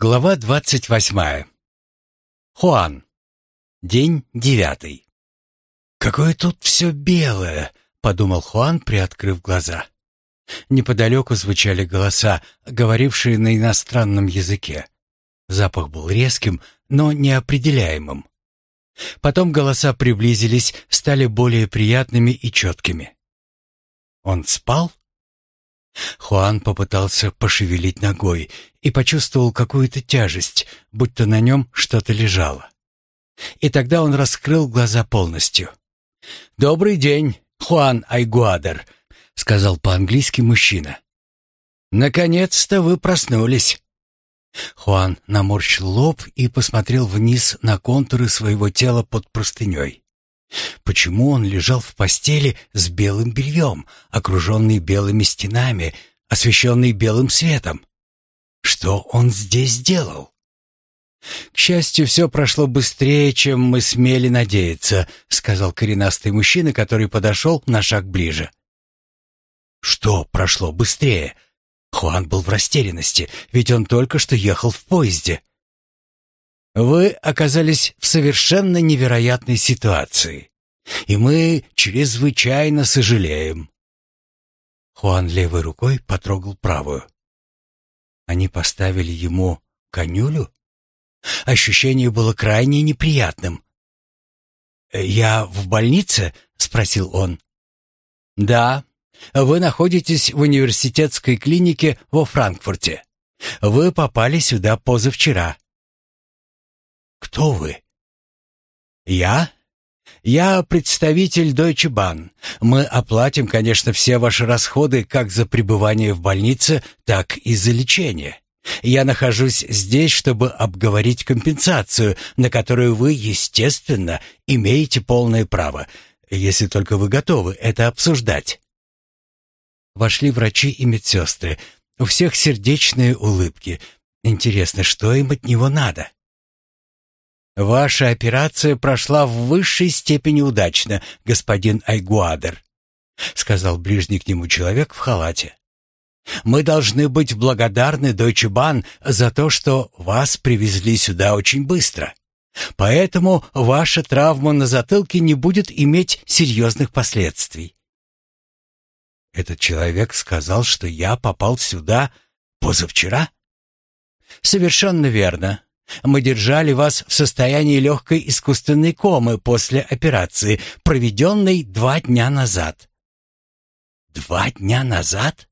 Глава двадцать восьмая. Хуан. День девятый. «Какое тут все белое!» — подумал Хуан, приоткрыв глаза. Неподалеку звучали голоса, говорившие на иностранном языке. Запах был резким, но неопределяемым. Потом голоса приблизились, стали более приятными и четкими. Он спал? Хуан попытался пошевелить ногой и почувствовал какую-то тяжесть, будто на нем что-то лежало. И тогда он раскрыл глаза полностью. «Добрый день, Хуан Айгуадер», — сказал по-английски мужчина. «Наконец-то вы проснулись». Хуан наморщил лоб и посмотрел вниз на контуры своего тела под простыней. Почему он лежал в постели с белым бельем, окруженный белыми стенами, освещенный белым светом? Что он здесь делал? «К счастью, все прошло быстрее, чем мы смели надеяться», — сказал коренастый мужчина, который подошел на шаг ближе. «Что прошло быстрее?» Хуан был в растерянности, ведь он только что ехал в поезде. «Вы оказались в совершенно невероятной ситуации, и мы чрезвычайно сожалеем». Хуан левой рукой потрогал правую. Они поставили ему конюлю? Ощущение было крайне неприятным. «Я в больнице?» — спросил он. «Да, вы находитесь в университетской клинике во Франкфурте. Вы попали сюда позавчера». «Кто вы?» «Я «Я представитель Deutsche Bahn. Мы оплатим, конечно, все ваши расходы как за пребывание в больнице, так и за лечение. Я нахожусь здесь, чтобы обговорить компенсацию, на которую вы, естественно, имеете полное право, если только вы готовы это обсуждать». Вошли врачи и медсестры. У всех сердечные улыбки. Интересно, что им от него надо? «Ваша операция прошла в высшей степени удачно, господин Айгуадер», — сказал ближний к нему человек в халате. «Мы должны быть благодарны Deutsche Bahn за то, что вас привезли сюда очень быстро. Поэтому ваша травма на затылке не будет иметь серьезных последствий». «Этот человек сказал, что я попал сюда позавчера?» «Совершенно верно. Мы держали вас в состоянии легкой искусственной комы после операции, проведенной два дня назад». «Два дня назад?»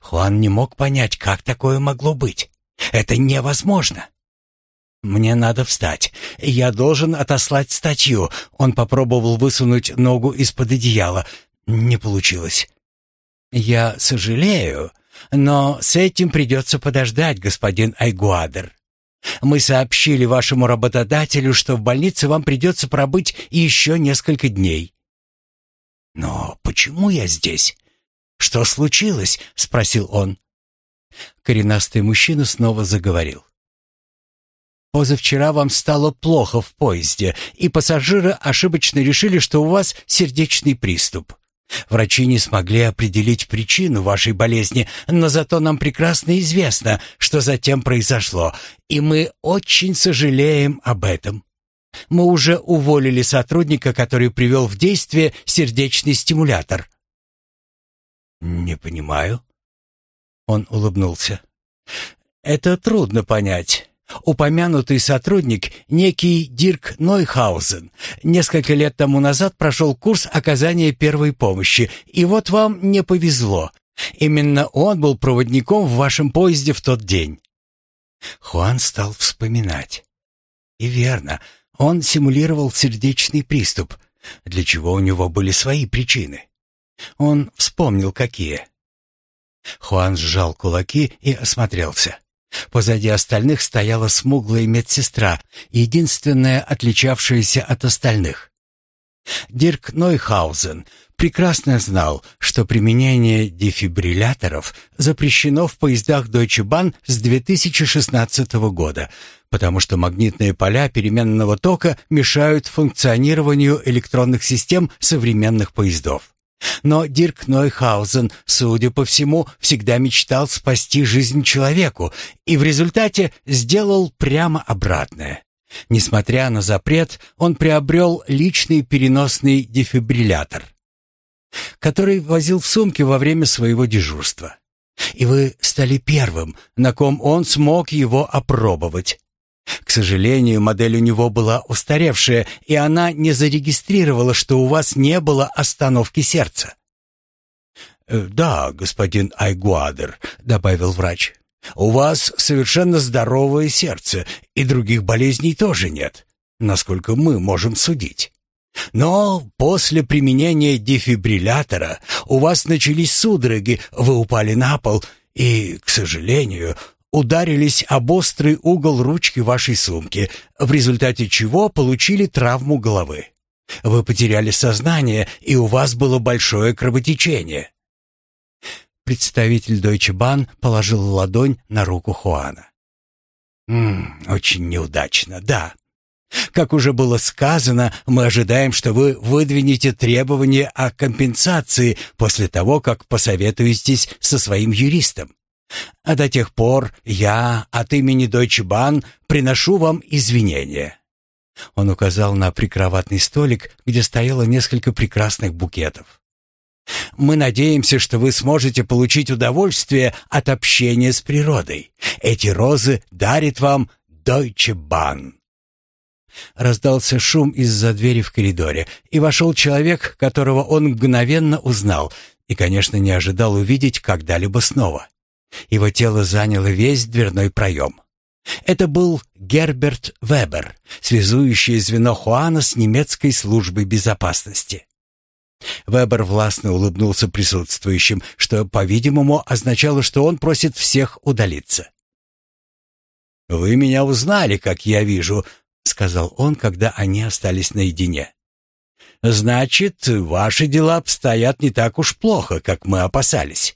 Хуан не мог понять, как такое могло быть. «Это невозможно!» «Мне надо встать. Я должен отослать статью». Он попробовал высунуть ногу из-под одеяла. Не получилось. «Я сожалею, но с этим придется подождать, господин Айгуадер. Мы сообщили вашему работодателю, что в больнице вам придется пробыть еще несколько дней». «Но почему я здесь? Что случилось?» — спросил он. Коренастый мужчина снова заговорил. «Позавчера вам стало плохо в поезде, и пассажиры ошибочно решили, что у вас сердечный приступ. Врачи не смогли определить причину вашей болезни, но зато нам прекрасно известно, что затем произошло, и мы очень сожалеем об этом. Мы уже уволили сотрудника, который привел в действие сердечный стимулятор. Не понимаю. Он улыбнулся. Это трудно понять. Упомянутый сотрудник, некий Дирк Нойхаузен, несколько лет тому назад прошел курс оказания первой помощи, и вот вам не повезло. Именно он был проводником в вашем поезде в тот день. Хуан стал вспоминать. И верно, он симулировал сердечный приступ, для чего у него были свои причины. Он вспомнил, какие. Хуан сжал кулаки и осмотрелся. Позади остальных стояла смуглая медсестра, единственная отличавшаяся от остальных. Дирк Нойхаузен прекрасно знал, что применение дефибрилляторов запрещено в поездах Deutsche Bahn с 2016 года, потому что магнитные поля переменного тока мешают функционированию электронных систем современных поездов. Но Дирк Нойхаузен, судя по всему, всегда мечтал спасти жизнь человеку и в результате сделал прямо обратное. Несмотря на запрет, он приобрел личный переносный дефибриллятор, который возил в сумке во время своего дежурства. И вы стали первым, на ком он смог его опробовать. К сожалению, модель у него была устаревшая, и она не зарегистрировала, что у вас не было остановки сердца. «Э, «Да, господин Айгуадер», — добавил врач, — «у вас совершенно здоровое сердце, и других болезней тоже нет, насколько мы можем судить. Но после применения дефибриллятора у вас начались судороги, вы упали на пол, и, к сожалению, ударились об острый угол ручки вашей сумки, в результате чего получили травму головы. Вы потеряли сознание, и у вас было большое кровотечение. Представитель Deutsche Bahn положил ладонь на руку Хуана. «М «Очень неудачно, да. Как уже было сказано, мы ожидаем, что вы выдвинете требования о компенсации после того, как посоветуетесь со своим юристом. А до тех пор я от имени Deutsche Bahn приношу вам извинения». Он указал на прикроватный столик, где стояло несколько прекрасных букетов. «Мы надеемся, что вы сможете получить удовольствие от общения с природой. Эти розы дарит вам Deutsche Bahn». Раздался шум из-за двери в коридоре, и вошел человек, которого он мгновенно узнал и, конечно, не ожидал увидеть когда-либо снова. Его тело заняло весь дверной проем. Это был Герберт Вебер, связующее звено Хуана с немецкой службой безопасности. Вебер властно улыбнулся присутствующим, что, по-видимому, означало, что он просит всех удалиться. «Вы меня узнали, как я вижу», — сказал он, когда они остались наедине. «Значит, ваши дела обстоят не так уж плохо, как мы опасались».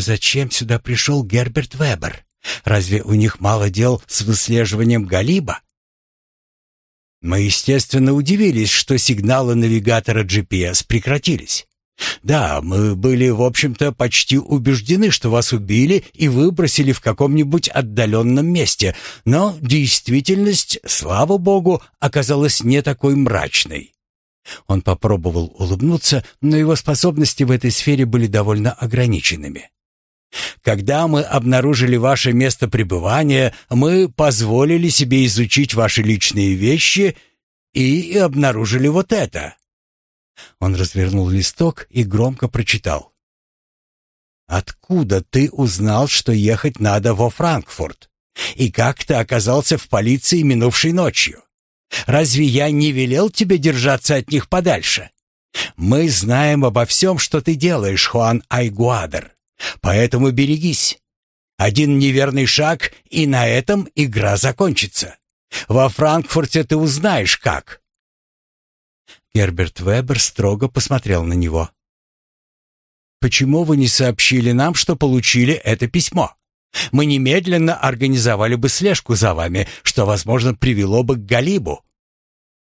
Зачем сюда пришел Герберт Вебер? Разве у них мало дел с выслеживанием Галиба? Мы, естественно, удивились, что сигналы навигатора GPS прекратились. Да, мы были, в общем-то, почти убеждены, что вас убили и выбросили в каком-нибудь отдаленном месте, но действительность, слава богу, оказалась не такой мрачной. Он попробовал улыбнуться, но его способности в этой сфере были довольно ограниченными. Когда мы обнаружили ваше место пребывания, мы позволили себе изучить ваши личные вещи и обнаружили вот это». Он развернул листок и громко прочитал. «Откуда ты узнал, что ехать надо во Франкфурт? И как ты оказался в полиции минувшей ночью? Разве я не велел тебе держаться от них подальше? Мы знаем обо всем, что ты делаешь, Хуан Айгуадер. Поэтому берегись. Один неверный шаг, и на этом игра закончится. Во Франкфурте ты узнаешь, как». Герберт Вебер строго посмотрел на него. «Почему вы не сообщили нам, что получили это письмо? Мы немедленно организовали бы слежку за вами, что, возможно, привело бы к Галибу».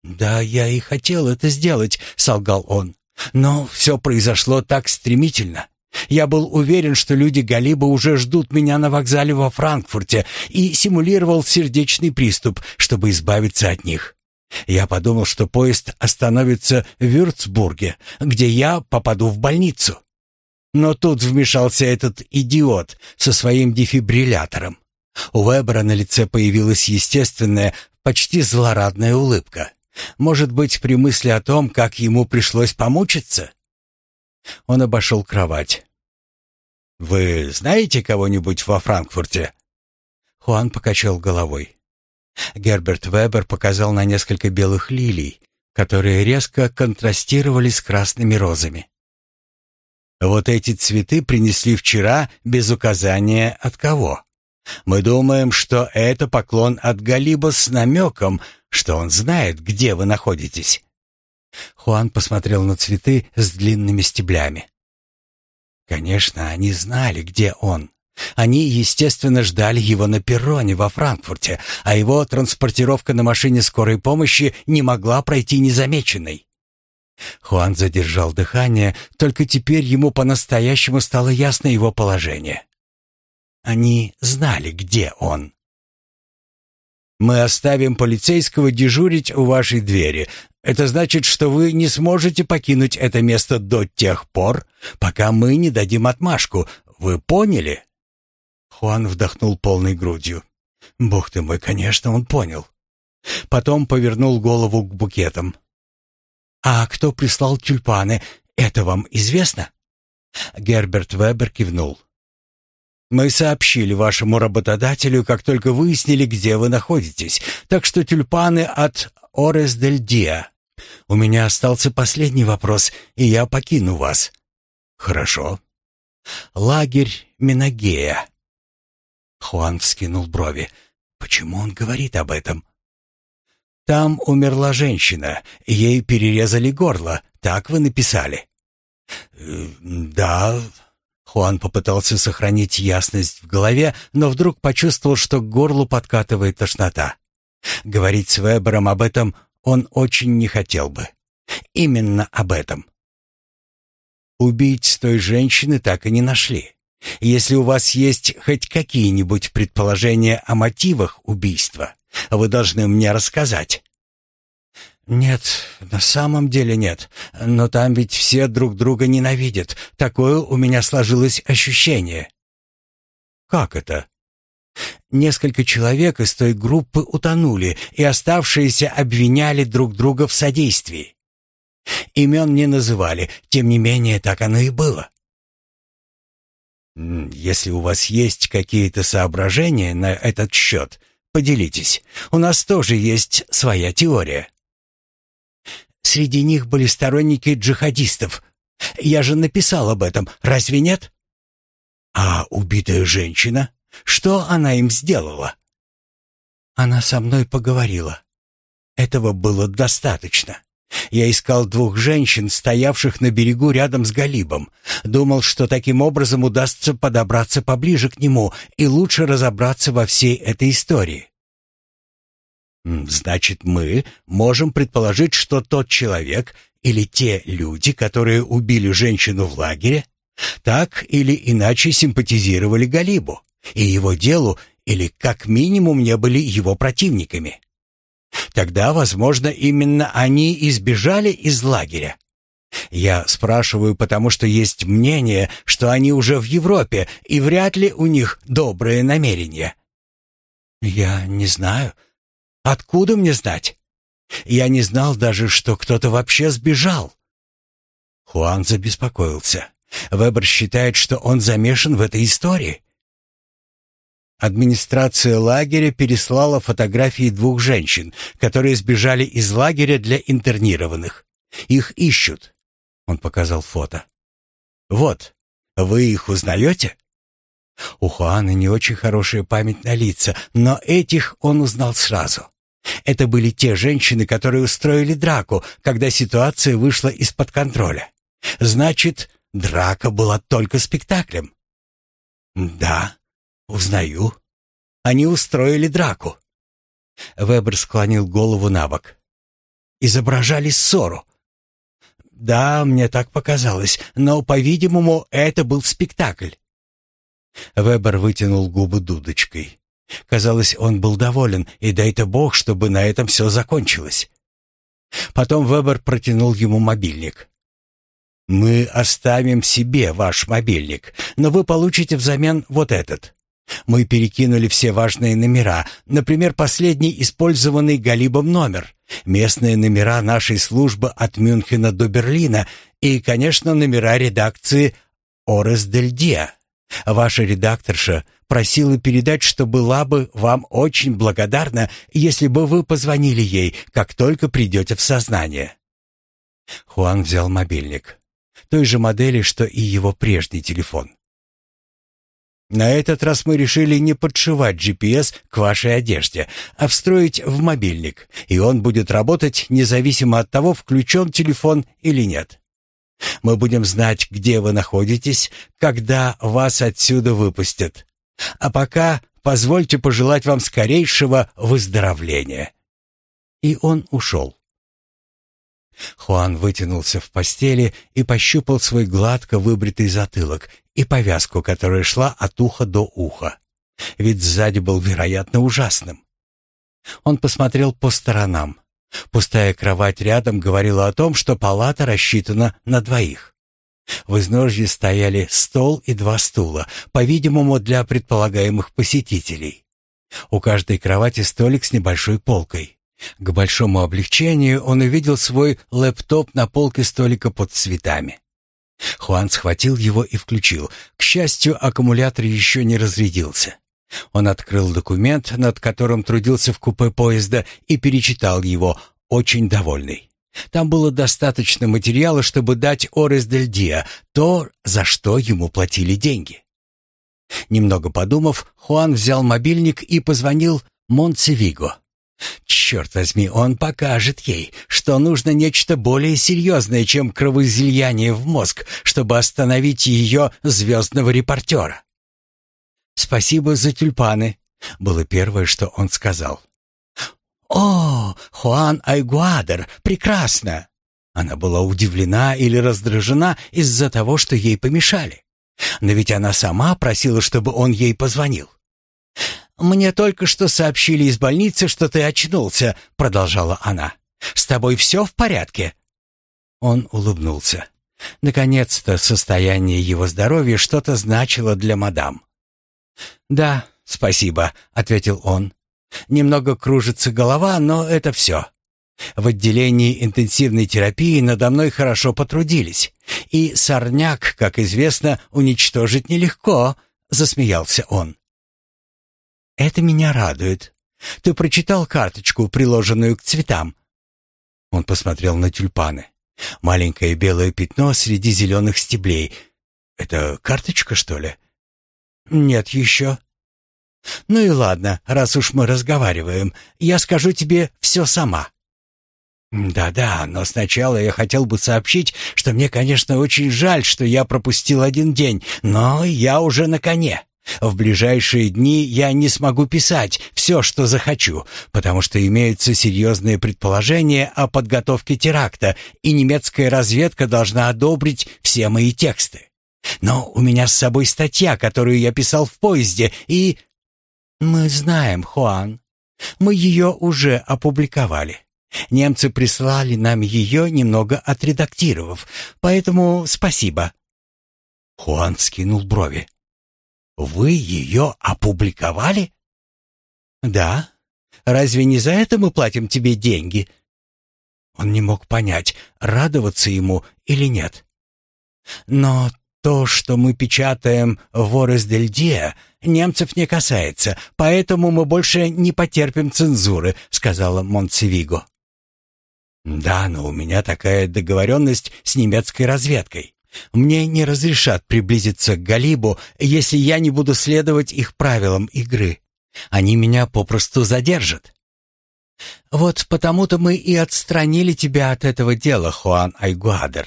«Да, я и хотел это сделать», — солгал он. «Но все произошло так стремительно. Я был уверен, что люди Галиба уже ждут меня на вокзале во Франкфурте и симулировал сердечный приступ, чтобы избавиться от них. Я подумал, что поезд остановится в Вюрцбурге, где я попаду в больницу. Но тут вмешался этот идиот со своим дефибриллятором. У Вебера на лице появилась естественная, почти злорадная улыбка. Может быть, при мысли о том, как ему пришлось помучиться? Он обошел кровать. «Вы знаете кого-нибудь во Франкфурте?» Хуан покачал головой. Герберт Вебер показал на несколько белых лилий, которые резко контрастировали с красными розами. «Вот эти цветы принесли вчера без указания от кого. Мы думаем, что это поклон от Галиба с намеком, что он знает, где вы находитесь». Хуан посмотрел на цветы с длинными стеблями. Конечно, они знали, где он. Они, естественно, ждали его на перроне во Франкфурте, а его транспортировка на машине скорой помощи не могла пройти незамеченной. Хуан задержал дыхание, только теперь ему по-настоящему стало ясно его положение. Они знали, где он. «Мы оставим полицейского дежурить у вашей двери. Это значит, что вы не сможете покинуть это место до тех пор, пока мы не дадим отмашку. Вы поняли?» Хуан вдохнул полной грудью. «Бог ты мой, конечно, он понял». Потом повернул голову к букетам. «А кто прислал тюльпаны, это вам известно?» Герберт Вебер кивнул. «Мы сообщили вашему работодателю, как только выяснили, где вы находитесь, так что тюльпаны от Орес дель Диа. У меня остался последний вопрос, и я покину вас». «Хорошо». «Лагерь Минагея». Хуан вскинул брови. «Почему он говорит об этом?» Там умерла женщина, ей перерезали горло, так вы написали?» «Э, «Да...» Хуан попытался сохранить ясность в голове, но вдруг почувствовал, что к горлу подкатывает тошнота. Говорить с Вебером об этом он очень не хотел бы. Именно об этом. Убийц той женщины так и не нашли. Если у вас есть хоть какие-нибудь предположения о мотивах убийства, вы должны мне рассказать». «Нет, на самом деле нет. Но там ведь все друг друга ненавидят. Такое у меня сложилось ощущение». «Как это?» Несколько человек из той группы утонули, и оставшиеся обвиняли друг друга в содействии. Имен не называли, тем не менее так оно и было. «Если у вас есть какие-то соображения на этот счет, Поделитесь. У нас тоже есть своя теория. Среди них были сторонники джихадистов. Я же написал об этом, разве нет? А убитая женщина? Что она им сделала? Она со мной поговорила. Этого было достаточно. Я искал двух женщин, стоявших на берегу рядом с Галибом. Думал, что таким образом удастся подобраться поближе к нему и лучше разобраться во всей этой истории. Значит, мы можем предположить, что тот человек или те люди, которые убили женщину в лагере, так или иначе симпатизировали Галибу и его делу, или как минимум не были его противниками. Тогда, возможно, именно они избежали из лагеря. Я спрашиваю, потому что есть мнение, что они уже в Европе, и вряд ли у них добрые намерения. Я не знаю. Откуда мне знать? Я не знал даже, что кто-то вообще сбежал. Хуан забеспокоился. Вебер считает, что он замешан в этой истории. Администрация лагеря переслала фотографии двух женщин, которые сбежали из лагеря для интернированных. Их ищут. Он показал фото. Вот, вы их узнаете? У Хуана не очень хорошая память на лица, но этих он узнал сразу. Это были те женщины, которые устроили драку, когда ситуация вышла из-под контроля. Значит, драка была только спектаклем. Да, «Узнаю. Они устроили драку». Вебер склонил голову на бок. «Изображали ссору». «Да, мне так показалось, но, по-видимому, это был спектакль». Вебер вытянул губы дудочкой. Казалось, он был доволен, и дай-то бог, чтобы на этом все закончилось. Потом Вебер протянул ему мобильник. «Мы оставим себе ваш мобильник, но вы получите взамен вот этот. Мы перекинули все важные номера, например, последний использованный Галибом номер, местные номера нашей службы от Мюнхена до Берлина и, конечно, номера редакции «Орес дель Диа». Ваша редакторша просила передать, что была бы вам очень благодарна, если бы вы позвонили ей, как только придете в сознание». Хуан взял мобильник. Той же модели, что и его прежний телефон. На этот раз мы решили не подшивать GPS к вашей одежде, а встроить в мобильник, и он будет работать независимо от того, включен телефон или нет. Мы будем знать, где вы находитесь, когда вас отсюда выпустят. А пока позвольте пожелать вам скорейшего выздоровления». И он ушел. Хуан вытянулся в постели и пощупал свой гладко выбритый затылок и повязку, которая шла от уха до уха. Вид сзади был, вероятно, ужасным. Он посмотрел по сторонам. Пустая кровать рядом говорила о том, что палата рассчитана на двоих. В изножье стояли стол и два стула, по-видимому, для предполагаемых посетителей. У каждой кровати столик с небольшой полкой. К большому облегчению он увидел свой лэптоп на полке столика под цветами. Хуан схватил его и включил. К счастью, аккумулятор еще не разрядился. Он открыл документ, над которым трудился в купе поезда, и перечитал его, очень довольный. Там было достаточно материала, чтобы дать Орес дель Диа то, за что ему платили деньги. Немного подумав, Хуан взял мобильник и позвонил Монсевиго. Черт возьми, он покажет ей, что нужно нечто более серьезное, чем кровоизлияние в мозг, чтобы остановить ее звездного репортера. «Спасибо за тюльпаны», — было первое, что он сказал. «О, Хуан Айгуадер, прекрасно!» Она была удивлена или раздражена из-за того, что ей помешали. Но ведь она сама просила, чтобы он ей позвонил. «Мне только что сообщили из больницы, что ты очнулся», — продолжала она. «С тобой все в порядке?» Он улыбнулся. Наконец-то состояние его здоровья что-то значило для мадам. «Да, спасибо», — ответил он. «Немного кружится голова, но это все. В отделении интенсивной терапии надо мной хорошо потрудились. И сорняк, как известно, уничтожить нелегко», — засмеялся он. Это меня радует. Ты прочитал карточку, приложенную к цветам?» Он посмотрел на тюльпаны. Маленькое белое пятно среди зеленых стеблей. «Это карточка, что ли?» «Нет еще». «Ну и ладно, раз уж мы разговариваем, я скажу тебе все сама». «Да-да, но сначала я хотел бы сообщить, что мне, конечно, очень жаль, что я пропустил один день, но я уже на коне. В ближайшие дни я не смогу писать все, что захочу, потому что имеются серьезные предположения о подготовке теракта, и немецкая разведка должна одобрить все мои тексты. Но у меня с собой статья, которую я писал в поезде, и... Мы знаем, Хуан. Мы ее уже опубликовали. Немцы прислали нам ее, немного отредактировав, поэтому спасибо. Хуан скинул брови. Вы ее опубликовали? Да. Разве не за это мы платим тебе деньги? Он не мог понять, радоваться ему или нет. Но то, что мы печатаем в Орес-дель-Диа, немцев не касается, поэтому мы больше не потерпим цензуры, сказала Монтсевиго. Да, но у меня такая договоренность с немецкой разведкой. Мне не разрешат приблизиться к Галибу, если я не буду следовать их правилам игры. Они меня попросту задержат. Вот потому-то мы и отстранили тебя от этого дела, Хуан Айгуадер.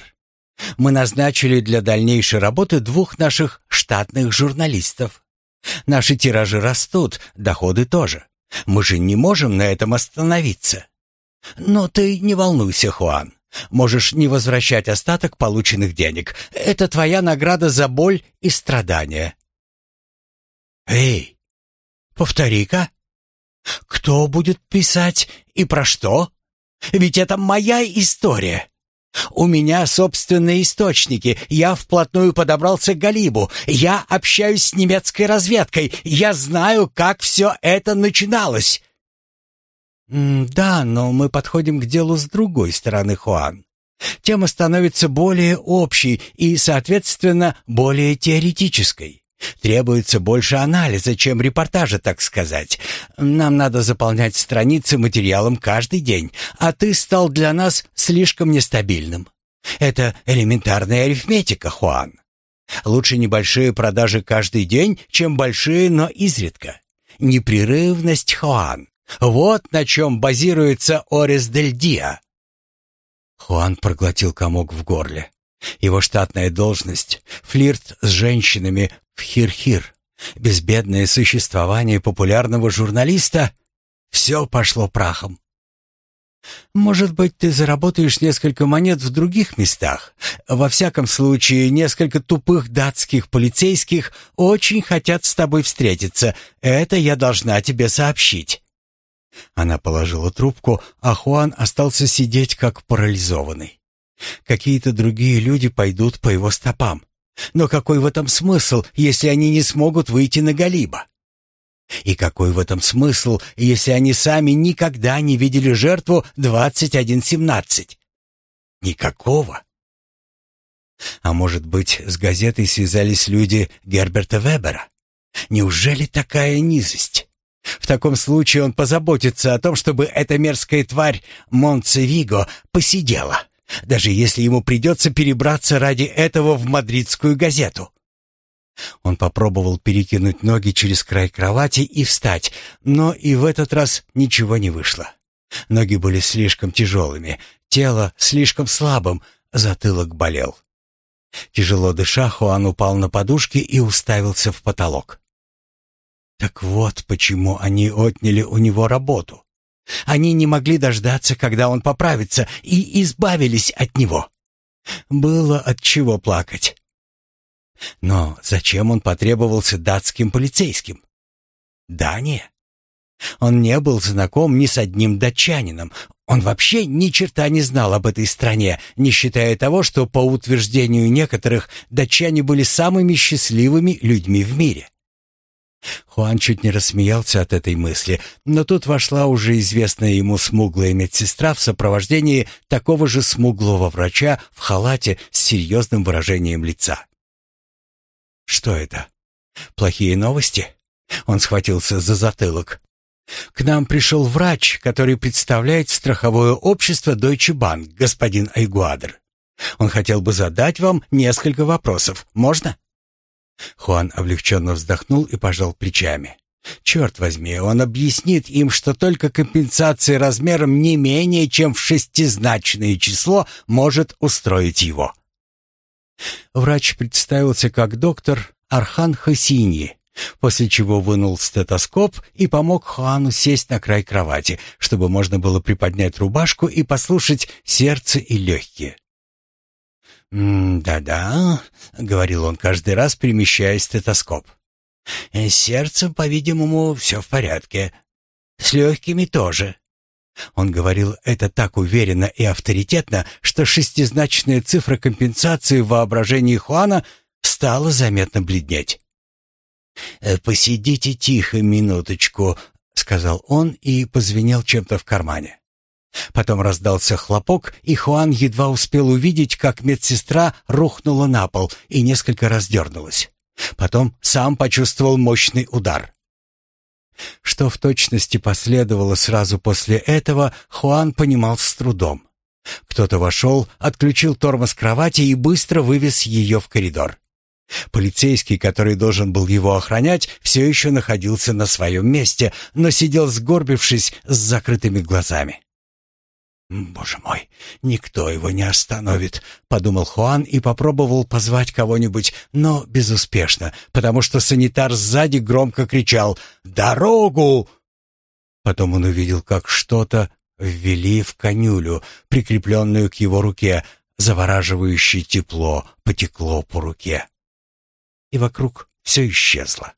Мы назначили для дальнейшей работы двух наших штатных журналистов. Наши тиражи растут, доходы тоже. Мы же не можем на этом остановиться. Но ты не волнуйся, Хуан. Можешь не возвращать остаток полученных денег. Это твоя награда за боль и страдания. Эй, повтори-ка. Кто будет писать и про что? Ведь это моя история. У меня собственные источники. Я вплотную подобрался к Галибу. Я общаюсь с немецкой разведкой. Я знаю, как все это начиналось. «Да, но мы подходим к делу с другой стороны, Хуан. Тема становится более общей и, соответственно, более теоретической. Требуется больше анализа, чем репортажа, так сказать. Нам надо заполнять страницы материалом каждый день, а ты стал для нас слишком нестабильным. Это элементарная арифметика, Хуан. Лучше небольшие продажи каждый день, чем большие, но изредка. Непрерывность, Хуан. Вот на чем базируется Орес дель Диа. Хуан проглотил комок в горле. Его штатная должность, флирт с женщинами в Хир-Хир, безбедное существование популярного журналиста — все пошло прахом. Может быть, ты заработаешь несколько монет в других местах. Во всяком случае, несколько тупых датских полицейских очень хотят с тобой встретиться. Это я должна тебе сообщить». Она положила трубку, а Хуан остался сидеть как парализованный. Какие-то другие люди пойдут по его стопам. Но какой в этом смысл, если они не смогут выйти на Галиба? И какой в этом смысл, если они сами никогда не видели жертву 2117? Никакого. А может быть, с газетой связались люди Герберта Вебера? Неужели такая низость? В таком случае он позаботится о том, чтобы эта мерзкая тварь Монцевиго посидела, даже если ему придется перебраться ради этого в мадридскую газету. Он попробовал перекинуть ноги через край кровати и встать, но и в этот раз ничего не вышло. Ноги были слишком тяжелыми, тело слишком слабым, затылок болел. Тяжело дыша, Хуан упал на подушки и уставился в потолок. Так вот почему они отняли у него работу. Они не могли дождаться, когда он поправится, и избавились от него. Было от чего плакать. Но зачем он потребовался датским полицейским? Дания? Он не был знаком ни с одним датчанином. Он вообще ни черта не знал об этой стране, не считая того, что, по утверждению некоторых, датчане были самыми счастливыми людьми в мире. Хуан чуть не рассмеялся от этой мысли, но тут вошла уже известная ему смуглая медсестра в сопровождении такого же смуглого врача в халате с серьезным выражением лица. Что это? Плохие новости? Он схватился за затылок. К нам пришел врач, который представляет страховое общество Deutsche Bank, господин Айгуадр. Он хотел бы задать вам несколько вопросов. Можно? Хуан облегченно вздохнул и пожал плечами. Черт возьми, он объяснит им, что только компенсация размером не менее чем в шестизначное число может устроить его. Врач представился как доктор Архан Хасини, после чего вынул стетоскоп и помог Хуану сесть на край кровати, чтобы можно было приподнять рубашку и послушать сердце и легкие. «Да-да», — говорил он каждый раз, перемещая стетоскоп. «С сердцем, по-видимому, все в порядке. С легкими тоже. Он говорил это так уверенно и авторитетно, что шестизначная цифра компенсации в воображении Хуана стала заметно бледнеть. «Э, «Посидите тихо минуточку», — сказал он и позвенел чем-то в кармане. Потом раздался хлопок, и Хуан едва успел увидеть, как медсестра рухнула на пол и несколько раз дернулась. Потом сам почувствовал мощный удар. Что в точности последовало сразу после этого, Хуан понимал с трудом. Кто-то вошел, отключил тормоз кровати и быстро вывез ее в коридор. Полицейский, который должен был его охранять, все еще находился на своем месте, но сидел сгорбившись с закрытыми глазами. «Боже мой, никто его не остановит», — подумал Хуан и попробовал позвать кого-нибудь, но безуспешно, потому что санитар сзади громко кричал «Дорогу!». Потом он увидел, как что-то ввели в конюлю, прикрепленную к его руке, завораживающее тепло потекло по руке. И вокруг все исчезло.